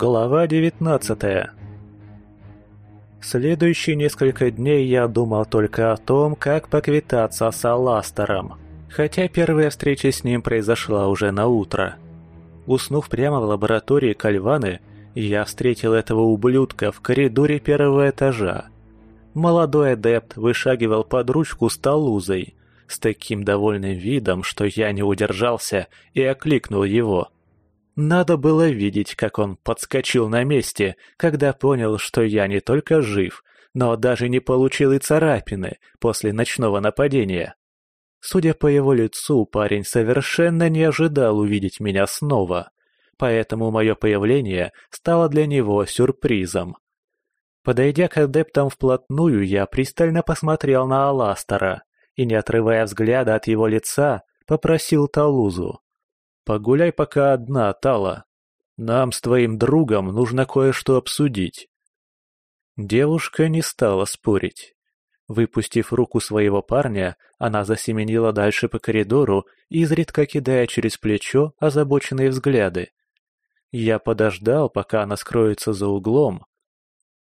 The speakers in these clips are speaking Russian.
Глава 19 Следующие несколько дней я думал только о том, как поквитаться с Аластером, хотя первая встреча с ним произошла уже на утро. Уснув прямо в лаборатории Кальваны, я встретил этого ублюдка в коридоре первого этажа. Молодой адепт вышагивал под ручку с Талузой, с таким довольным видом, что я не удержался и окликнул его – надо было видеть, как он подскочил на месте, когда понял, что я не только жив, но даже не получил и царапины после ночного нападения. Судя по его лицу, парень совершенно не ожидал увидеть меня снова, поэтому мое появление стало для него сюрпризом. Подойдя к адептам вплотную, я пристально посмотрел на Аластера и, не отрывая взгляда от его лица, попросил Талузу. Погуляй пока одна, Тала. Нам с твоим другом нужно кое-что обсудить. Девушка не стала спорить. Выпустив руку своего парня, она засеменила дальше по коридору, изредка кидая через плечо озабоченные взгляды. Я подождал, пока она скроется за углом.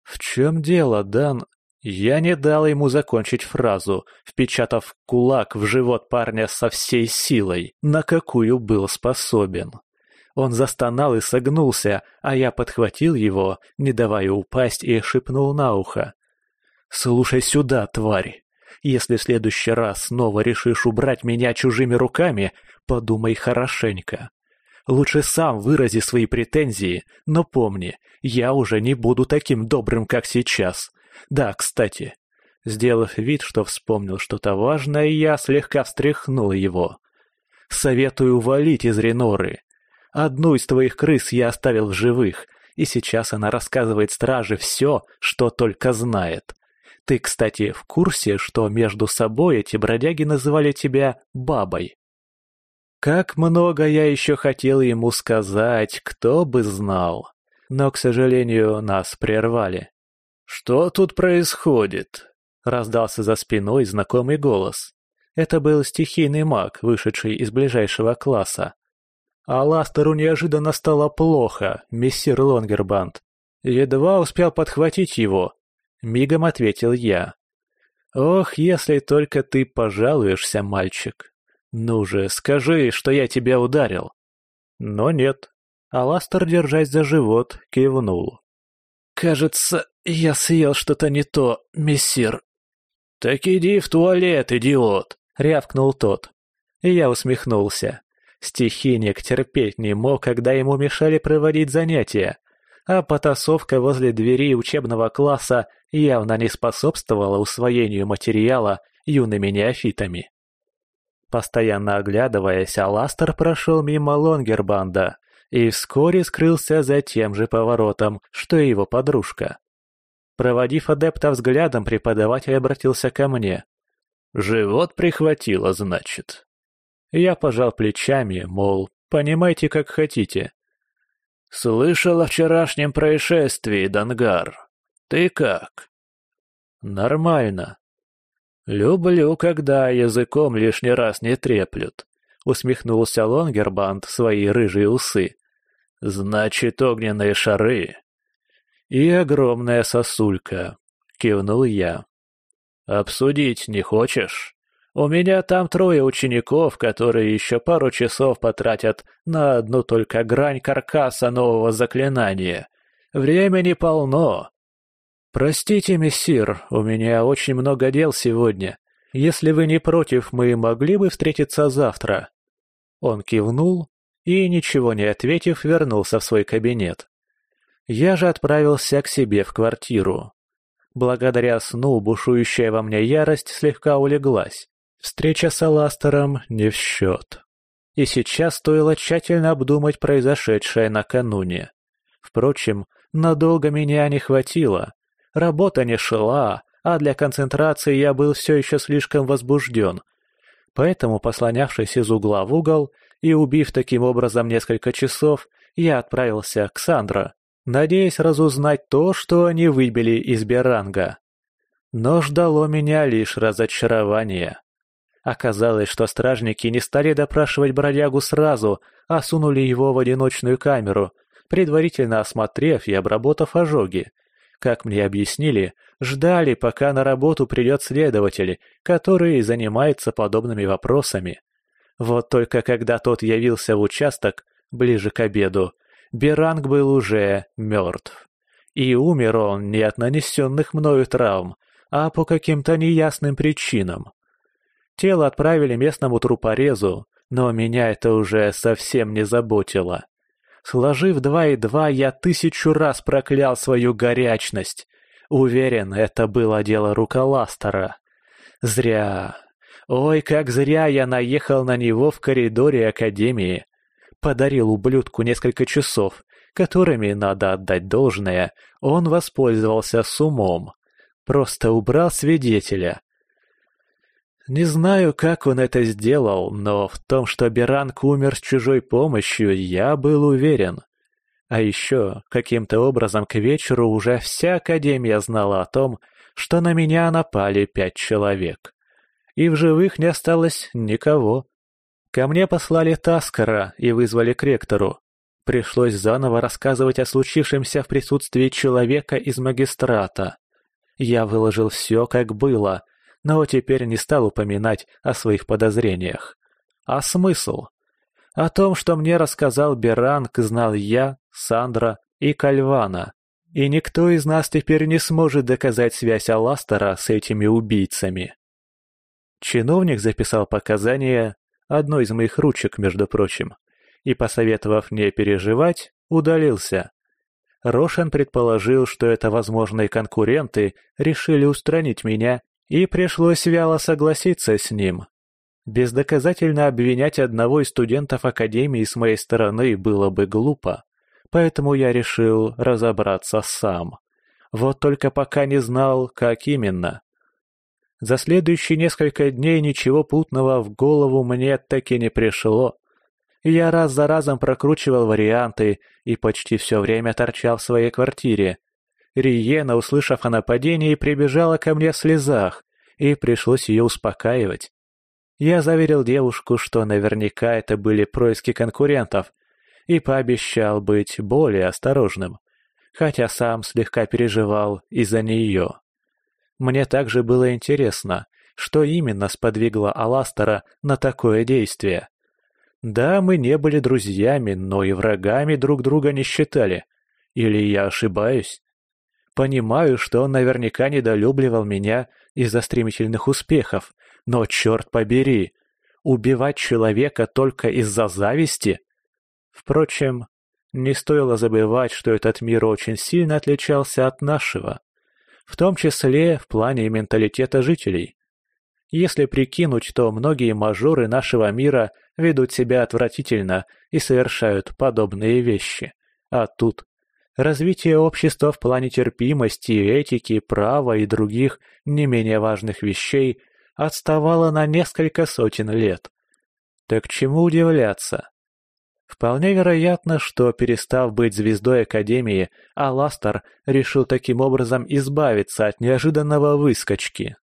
«В чем дело, Дан?» Я не дал ему закончить фразу, впечатав кулак в живот парня со всей силой, на какую был способен. Он застонал и согнулся, а я подхватил его, не давая упасть, и шепнул на ухо. «Слушай сюда, тварь! Если в следующий раз снова решишь убрать меня чужими руками, подумай хорошенько. Лучше сам вырази свои претензии, но помни, я уже не буду таким добрым, как сейчас. Да, кстати. Сделав вид, что вспомнил что-то важное, я слегка встряхнул его. Советую валить из Реноры. Одну из твоих крыс я оставил в живых, и сейчас она рассказывает страже все, что только знает. Ты, кстати, в курсе, что между собой эти бродяги называли тебя бабой? Как много я еще хотел ему сказать, кто бы знал. Но, к сожалению, нас прервали. «Что тут происходит?» — раздался за спиной знакомый голос. Это был стихийный маг, вышедший из ближайшего класса. А Ластеру неожиданно стало плохо, мессир Лонгербанд. Едва успел подхватить его. Мигом ответил я. «Ох, если только ты пожалуешься, мальчик. Ну же, скажи, что я тебя ударил». Но нет. Аластер, держась за живот, кивнул. «Кажется, я съел что-то не то, мессир». «Так иди в туалет, идиот!» — рявкнул тот. Я усмехнулся. Стихийник терпеть не мог, когда ему мешали проводить занятия, а потасовка возле двери учебного класса явно не способствовала усвоению материала юными неофитами. Постоянно оглядываясь, Аластер прошел мимо Лонгербанда, и вскоре скрылся за тем же поворотом, что и его подружка. Проводив адепта взглядом, преподаватель обратился ко мне. «Живот прихватило, значит?» Я пожал плечами, мол, понимайте, как хотите. «Слышал о вчерашнем происшествии, Дангар. Ты как?» «Нормально». «Люблю, когда языком лишний раз не треплют», — усмехнулся Лонгербанд свои рыжие усы. Значит, огненные шары. И огромная сосулька, кивнул я. Обсудить не хочешь? У меня там трое учеников, которые еще пару часов потратят на одну только грань каркаса нового заклинания. Времени полно. Простите, мессир, у меня очень много дел сегодня. Если вы не против, мы могли бы встретиться завтра. Он кивнул и, ничего не ответив, вернулся в свой кабинет. Я же отправился к себе в квартиру. Благодаря сну бушующая во мне ярость слегка улеглась. Встреча с Аластером не в счет. И сейчас стоило тщательно обдумать произошедшее накануне. Впрочем, надолго меня не хватило. Работа не шла, а для концентрации я был все еще слишком возбужден. Поэтому, послонявшись из угла в угол, и, убив таким образом несколько часов, я отправился к Сандро, надеясь разузнать то, что они выбили из Беранга. Но ждало меня лишь разочарование. Оказалось, что стражники не стали допрашивать бродягу сразу, а сунули его в одиночную камеру, предварительно осмотрев и обработав ожоги. Как мне объяснили, ждали, пока на работу придет следователь, который занимается подобными вопросами. Вот только когда тот явился в участок, ближе к обеду, Беранг был уже мертв. И умер он не от нанесенных мною травм, а по каким-то неясным причинам. Тело отправили местному трупорезу, но меня это уже совсем не заботило. Сложив два и два, я тысячу раз проклял свою горячность. Уверен, это было дело руколастера. Зря. Ой, как зря я наехал на него в коридоре Академии. Подарил ублюдку несколько часов, которыми, надо отдать должное, он воспользовался с умом. Просто убрал свидетеля. Не знаю, как он это сделал, но в том, что Беранг умер с чужой помощью, я был уверен. А еще, каким-то образом к вечеру уже вся Академия знала о том, что на меня напали пять человек и в живых не осталось никого. Ко мне послали Таскара и вызвали к ректору. Пришлось заново рассказывать о случившемся в присутствии человека из магистрата. Я выложил все, как было, но теперь не стал упоминать о своих подозрениях. А смысл? О том, что мне рассказал Беранг, знал я, Сандра и Кальвана. И никто из нас теперь не сможет доказать связь Аластера с этими убийцами. Чиновник записал показания одной из моих ручек, между прочим, и, посоветовав не переживать, удалился. Рошин предположил, что это возможные конкуренты решили устранить меня, и пришлось вяло согласиться с ним. Бездоказательно обвинять одного из студентов Академии с моей стороны было бы глупо, поэтому я решил разобраться сам. Вот только пока не знал, как именно. За следующие несколько дней ничего путного в голову мне так и не пришло. Я раз за разом прокручивал варианты и почти все время торчал в своей квартире. Риена, услышав о нападении, прибежала ко мне в слезах, и пришлось ее успокаивать. Я заверил девушку, что наверняка это были происки конкурентов, и пообещал быть более осторожным, хотя сам слегка переживал из-за нее. Мне также было интересно, что именно сподвигло Аластера на такое действие. Да, мы не были друзьями, но и врагами друг друга не считали. Или я ошибаюсь? Понимаю, что он наверняка недолюбливал меня из-за стремительных успехов, но черт побери, убивать человека только из-за зависти? Впрочем, не стоило забывать, что этот мир очень сильно отличался от нашего в том числе в плане менталитета жителей. Если прикинуть, то многие мажоры нашего мира ведут себя отвратительно и совершают подобные вещи. А тут развитие общества в плане терпимости, этики, права и других не менее важных вещей отставало на несколько сотен лет. Так чему удивляться? Вполне вероятно, что, перестав быть звездой Академии, Аластер решил таким образом избавиться от неожиданного выскочки.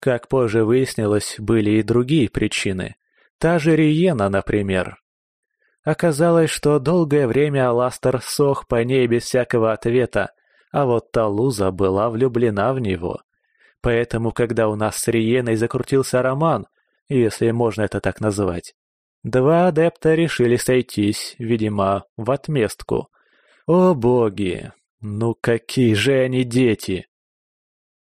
Как позже выяснилось, были и другие причины. Та же Риена, например. Оказалось, что долгое время Аластер сох по ней без всякого ответа, а вот Талуза была влюблена в него. Поэтому, когда у нас с Риеной закрутился роман, если можно это так называть, Два адепта решили сойтись, видимо, в отместку. О боги! Ну какие же они дети!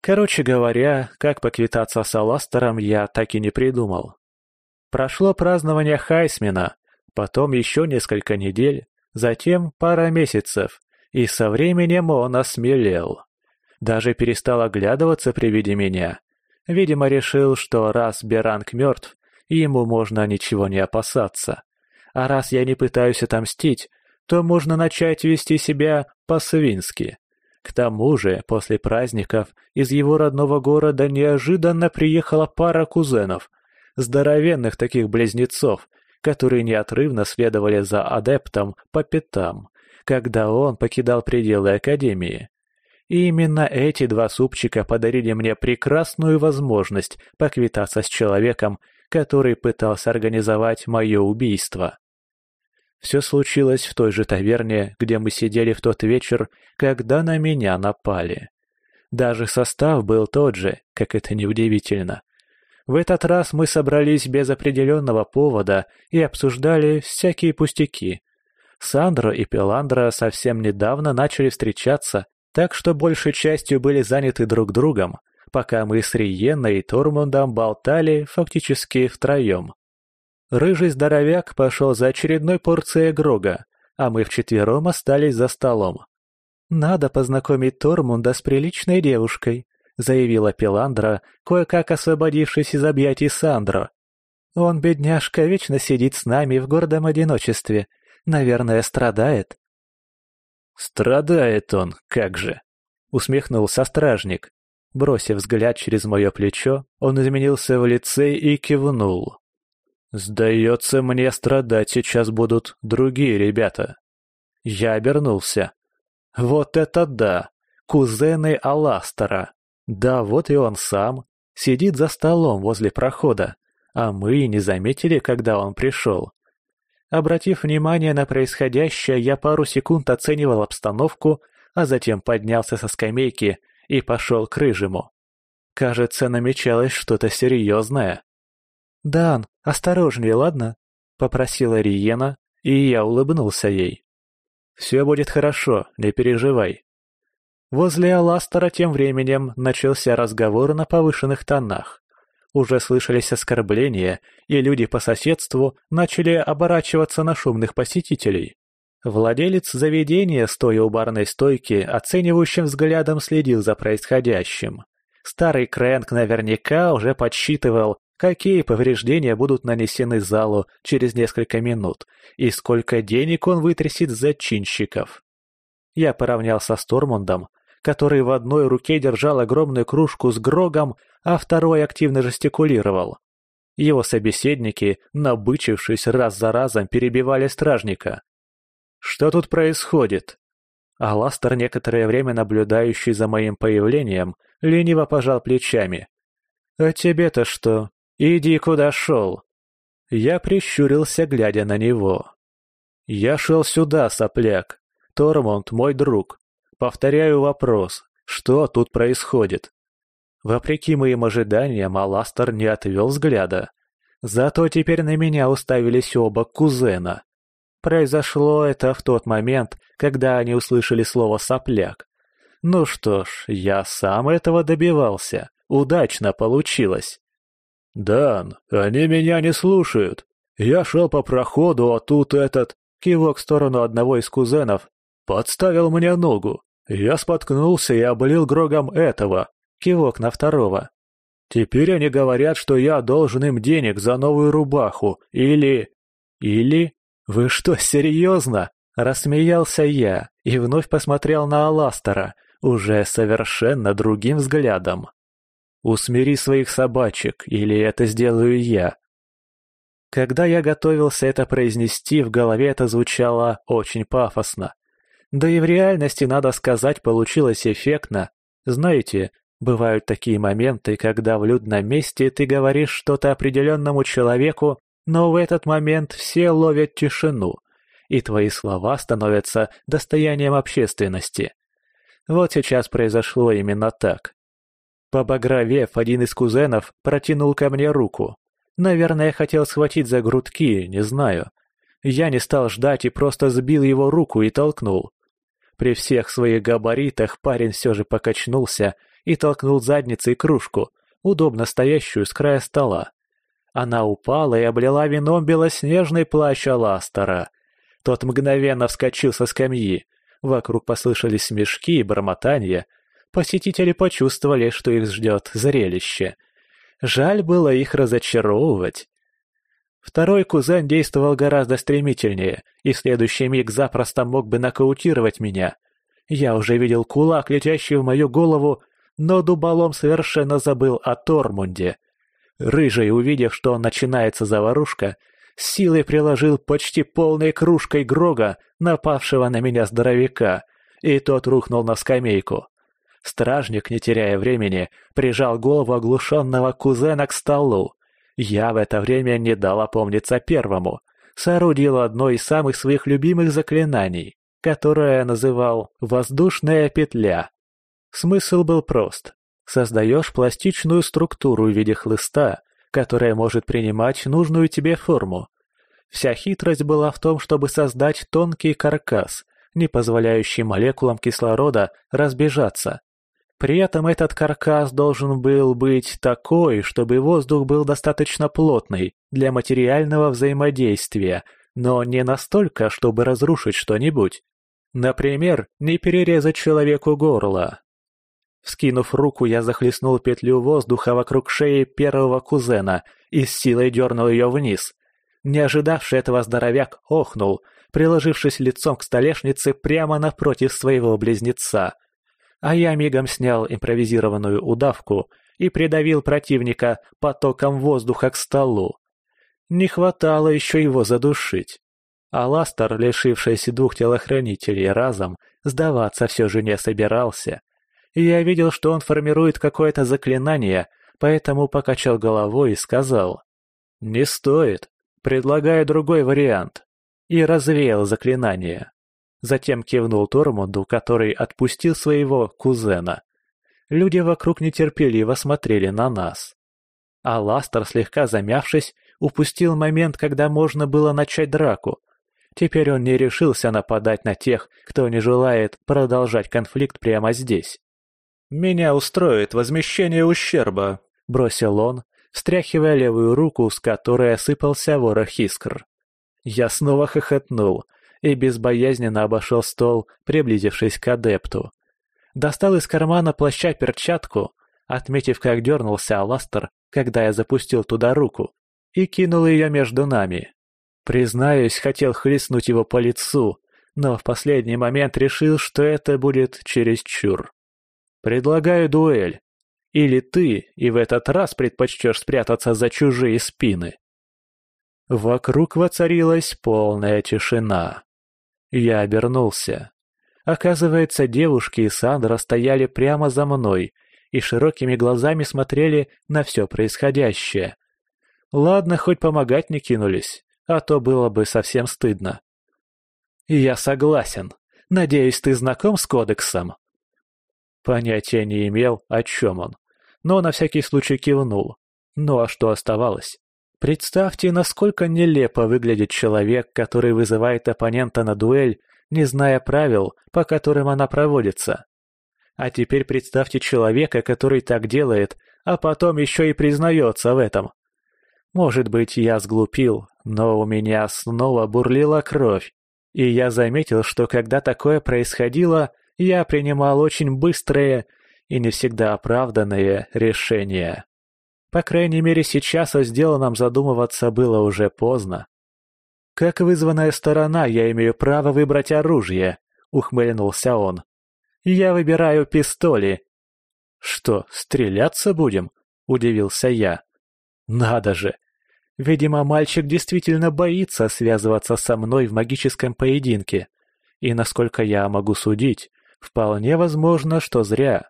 Короче говоря, как поквитаться с Аластером я так и не придумал. Прошло празднование Хайсмена, потом еще несколько недель, затем пара месяцев, и со временем он осмелел. Даже перестал оглядываться при виде меня. Видимо, решил, что раз Беранг мертв, и ему можно ничего не опасаться. А раз я не пытаюсь отомстить, то можно начать вести себя по-свински. К тому же, после праздников из его родного города неожиданно приехала пара кузенов, здоровенных таких близнецов, которые неотрывно следовали за адептом по пятам, когда он покидал пределы Академии. И именно эти два супчика подарили мне прекрасную возможность поквитаться с человеком, который пытался организовать мое убийство. Все случилось в той же таверне, где мы сидели в тот вечер, когда на меня напали. Даже состав был тот же, как это неудивительно. В этот раз мы собрались без определенного повода и обсуждали всякие пустяки. Сандро и Пеландра совсем недавно начали встречаться, так что большей частью были заняты друг другом – пока мы с Риеной и Тормундом болтали фактически втроем. Рыжий здоровяк пошел за очередной порцией Грога, а мы вчетвером остались за столом. «Надо познакомить Тормунда с приличной девушкой», — заявила Пеландра, кое-как освободившись из объятий Сандро. «Он, бедняжка, вечно сидит с нами в гордом одиночестве. Наверное, страдает». «Страдает он, как же!» — усмехнулся стражник. Бросив взгляд через мое плечо, он изменился в лице и кивнул. «Сдается мне, страдать сейчас будут другие ребята». Я обернулся. «Вот это да! Кузены Аластера! Да вот и он сам! Сидит за столом возле прохода, а мы не заметили, когда он пришел». Обратив внимание на происходящее, я пару секунд оценивал обстановку, а затем поднялся со скамейки – и пошел к рыжему. Кажется, намечалось что-то серьезное. «Дан, осторожнее, ладно?» — попросила Риена, и я улыбнулся ей. «Все будет хорошо, не переживай». Возле Аластера тем временем начался разговор на повышенных тонах. Уже слышались оскорбления, и люди по соседству начали оборачиваться на шумных посетителей. Владелец заведения, стоя у барной стойки, оценивающим взглядом следил за происходящим. Старый Крэнк наверняка уже подсчитывал, какие повреждения будут нанесены залу через несколько минут и сколько денег он вытрясет с зачинщиков. Я поравнялся с Тормундом, который в одной руке держал огромную кружку с Грогом, а второй активно жестикулировал. Его собеседники, набычившись раз за разом, перебивали стражника. Что тут происходит? А некоторое время наблюдающий за моим появлением, лениво пожал плечами. «А тебе-то что? Иди, куда шел!» Я прищурился, глядя на него. «Я шел сюда, сопляк. Тормонт, мой друг. Повторяю вопрос. Что тут происходит?» Вопреки моим ожиданиям, Аластер не отвел взгляда. Зато теперь на меня уставились оба кузена. Произошло это в тот момент, когда они услышали слово «сопляк». Ну что ж, я сам этого добивался. Удачно получилось. «Дан, они меня не слушают. Я шел по проходу, а тут этот...» Кивок в сторону одного из кузенов. «Подставил мне ногу. Я споткнулся и облил Грогом этого». Кивок на второго. «Теперь они говорят, что я должен им денег за новую рубаху. Или...» «Или...» «Вы что, серьезно?» – рассмеялся я и вновь посмотрел на Аластера, уже совершенно другим взглядом. «Усмири своих собачек, или это сделаю я». Когда я готовился это произнести, в голове это звучало очень пафосно. Да и в реальности, надо сказать, получилось эффектно. Знаете, бывают такие моменты, когда в людном месте ты говоришь что-то определенному человеку, но в этот момент все ловят тишину, и твои слова становятся достоянием общественности. Вот сейчас произошло именно так. Побагровев, один из кузенов протянул ко мне руку. Наверное, хотел схватить за грудки, не знаю. Я не стал ждать и просто сбил его руку и толкнул. При всех своих габаритах парень все же покачнулся и толкнул задницей кружку, удобно стоящую с края стола. Она упала и облила вином белоснежный плащ Аластера. Тот мгновенно вскочил со скамьи. Вокруг послышались смешки и бормотания. Посетители почувствовали, что их ждет зрелище. Жаль было их разочаровывать. Второй кузен действовал гораздо стремительнее, и в следующий миг запросто мог бы нокаутировать меня. Я уже видел кулак, летящий в мою голову, но дуболом совершенно забыл о Тормунде. Рыжий, увидев, что начинается заварушка, с силой приложил почти полной кружкой Грога, напавшего на меня здоровяка, и тот рухнул на скамейку. Стражник, не теряя времени, прижал голову оглушенного кузена к столу. Я в это время не дал опомниться первому. Соорудил одно из самых своих любимых заклинаний, которое я называл «воздушная петля». Смысл был прост. Создаешь пластичную структуру в виде хлыста, которая может принимать нужную тебе форму. Вся хитрость была в том, чтобы создать тонкий каркас, не позволяющий молекулам кислорода разбежаться. При этом этот каркас должен был быть такой, чтобы воздух был достаточно плотный для материального взаимодействия, но не настолько, чтобы разрушить что-нибудь. Например, не перерезать человеку горло, Вскинув руку, я захлестнул петлю воздуха вокруг шеи первого кузена и с силой дернул ее вниз. Не ожидавший этого здоровяк охнул, приложившись лицом к столешнице прямо напротив своего близнеца. А я мигом снял импровизированную удавку и придавил противника потоком воздуха к столу. Не хватало еще его задушить. А Ластер, лишившийся двух телохранителей разом, сдаваться все же не собирался я видел, что он формирует какое-то заклинание, поэтому покачал головой и сказал «Не стоит, предлагаю другой вариант» и развеял заклинание. Затем кивнул Тормунду, который отпустил своего кузена. Люди вокруг нетерпеливо смотрели на нас. А Ластер, слегка замявшись, упустил момент, когда можно было начать драку. Теперь он не решился нападать на тех, кто не желает продолжать конфликт прямо здесь. «Меня устроит возмещение ущерба», — бросил он, встряхивая левую руку, с которой осыпался ворох искр. Я снова хохотнул и безбоязненно обошел стол, приблизившись к адепту. Достал из кармана плаща перчатку, отметив, как дернулся Аластер, когда я запустил туда руку, и кинул ее между нами. Признаюсь, хотел хлестнуть его по лицу, но в последний момент решил, что это будет чересчур. Предлагаю дуэль. Или ты и в этот раз предпочтешь спрятаться за чужие спины. Вокруг воцарилась полная тишина. Я обернулся. Оказывается, девушки и Сандра стояли прямо за мной и широкими глазами смотрели на все происходящее. Ладно, хоть помогать не кинулись, а то было бы совсем стыдно. «Я согласен. Надеюсь, ты знаком с кодексом?» Понятия не имел, о чем он. Но на всякий случай кивнул. Ну а что оставалось? Представьте, насколько нелепо выглядит человек, который вызывает оппонента на дуэль, не зная правил, по которым она проводится. А теперь представьте человека, который так делает, а потом еще и признается в этом. Может быть, я сглупил, но у меня снова бурлила кровь. И я заметил, что когда такое происходило, я принимал очень быстрые и не всегда оправданные решения. По крайней мере, сейчас о сделанном задумываться было уже поздно. «Как вызванная сторона, я имею право выбрать оружие», — ухмыльнулся он. «Я выбираю пистоли». «Что, стреляться будем?» — удивился я. «Надо же! Видимо, мальчик действительно боится связываться со мной в магическом поединке. И, насколько я могу судить, Вполне возможно, что зря.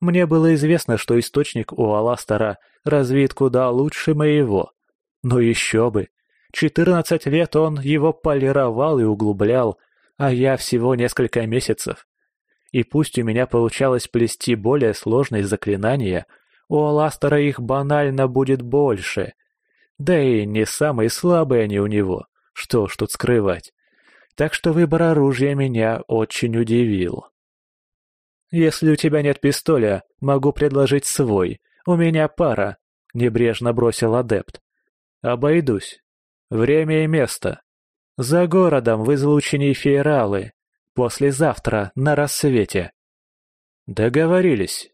Мне было известно, что источник у Аластера развит куда лучше моего. Но еще бы. 14 лет он его полировал и углублял, а я всего несколько месяцев. И пусть у меня получалось плести более сложные заклинания, у Аластера их банально будет больше. Да и не самые слабые они у него. Что ж тут скрывать. Так что выбор оружия меня очень удивил. «Если у тебя нет пистоля, могу предложить свой. У меня пара», — небрежно бросил адепт. «Обойдусь. Время и место. За городом в излучении феералы. Послезавтра на рассвете». «Договорились».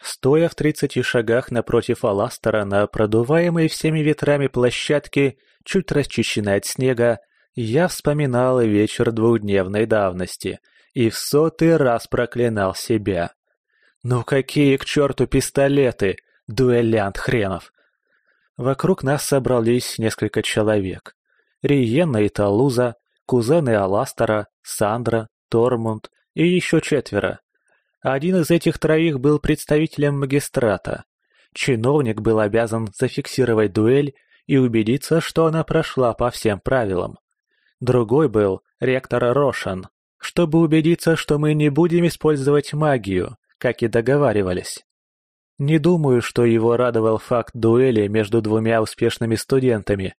Стоя в тридцати шагах напротив Аластера на продуваемой всеми ветрами площадке, чуть расчищенной от снега, я вспоминала вечер двухдневной давности и в сотый раз проклинал себя. «Ну какие к черту пистолеты, дуэлянт хренов!» Вокруг нас собрались несколько человек. Риена и Талуза, кузены Аластера, Сандра, Тормунд и еще четверо. Один из этих троих был представителем магистрата. Чиновник был обязан зафиксировать дуэль и убедиться, что она прошла по всем правилам. Другой был ректор Рошан, чтобы убедиться, что мы не будем использовать магию, как и договаривались. Не думаю, что его радовал факт дуэли между двумя успешными студентами,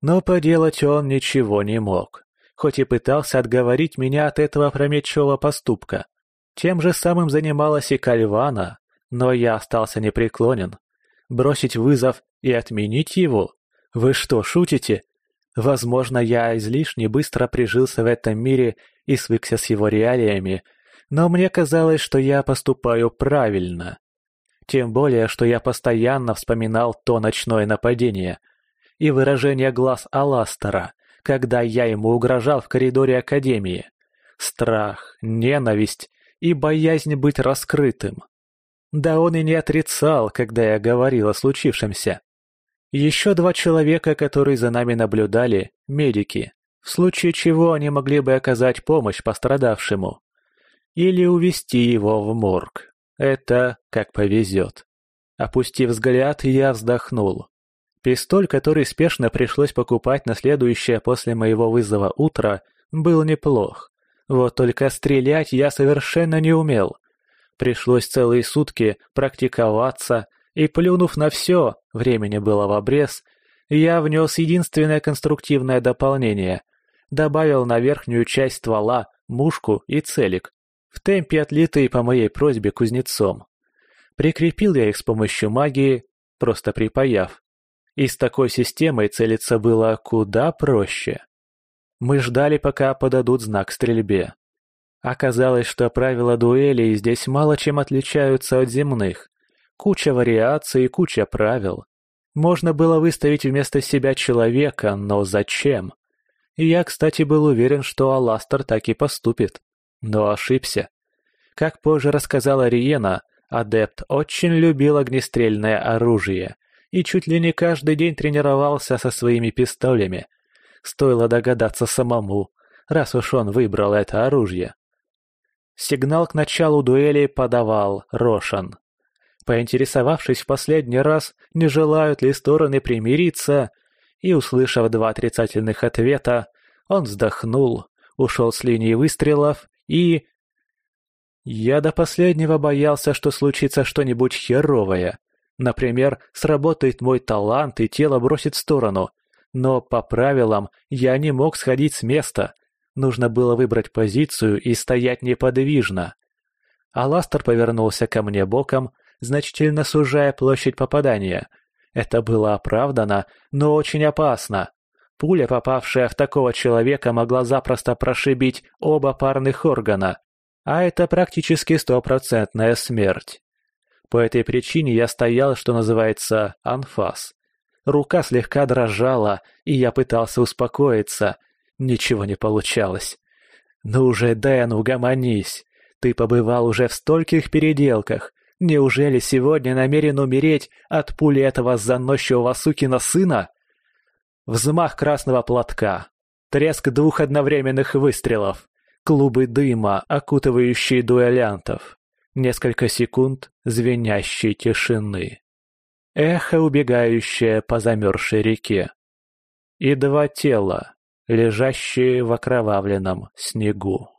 но поделать он ничего не мог, хоть и пытался отговорить меня от этого опрометчивого поступка. Тем же самым занималась и Кальвана, но я остался непреклонен. Бросить вызов и отменить его? Вы что, шутите? Возможно, я излишне быстро прижился в этом мире и свыкся с его реалиями, но мне казалось, что я поступаю правильно. Тем более, что я постоянно вспоминал то ночное нападение и выражение глаз Аластера, когда я ему угрожал в коридоре Академии. Страх, ненависть и боязнь быть раскрытым. Да он и не отрицал, когда я говорил о случившемся. Еще два человека, которые за нами наблюдали, медики, в случае чего они могли бы оказать помощь пострадавшему. Или увести его в морг. Это как повезет. Опустив взгляд, я вздохнул. Пистоль, который спешно пришлось покупать на следующее после моего вызова утро, был неплох. Вот только стрелять я совершенно не умел. Пришлось целые сутки практиковаться, и плюнув на все, времени было в обрез, я внес единственное конструктивное дополнение. Добавил на верхнюю часть ствола мушку и целик, в темпе отлитые по моей просьбе кузнецом. Прикрепил я их с помощью магии, просто припаяв. И с такой системой целиться было куда проще. Мы ждали, пока подадут знак стрельбе. Оказалось, что правила дуэлей здесь мало чем отличаются от земных. Куча вариаций и куча правил. Можно было выставить вместо себя человека, но зачем? И я, кстати, был уверен, что Аластер так и поступит. Но ошибся. Как позже рассказала Риена, адепт очень любил огнестрельное оружие и чуть ли не каждый день тренировался со своими пистолями. Стоило догадаться самому, раз уж он выбрал это оружие. Сигнал к началу дуэли подавал Рошан поинтересовавшись в последний раз, не желают ли стороны примириться, и, услышав два отрицательных ответа, он вздохнул, ушел с линии выстрелов и... Я до последнего боялся, что случится что-нибудь херовое. Например, сработает мой талант и тело бросит в сторону. Но по правилам я не мог сходить с места. Нужно было выбрать позицию и стоять неподвижно. Аластер повернулся ко мне боком, значительно сужая площадь попадания. Это было оправдано, но очень опасно. Пуля, попавшая в такого человека, могла запросто прошибить оба парных органа. А это практически стопроцентная смерть. По этой причине я стоял, что называется, анфас. Рука слегка дрожала, и я пытался успокоиться. Ничего не получалось. «Ну уже, Дэн, угомонись! Ты побывал уже в стольких переделках. Неужели сегодня намерен умереть от пули этого заносчивого сукина сына? Взмах красного платка, треск двух одновременных выстрелов, клубы дыма, окутывающие дуэлянтов, несколько секунд звенящей тишины. Эхо, убегающее по замерзшей реке. И два тела, лежащие в окровавленном снегу.